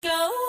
Go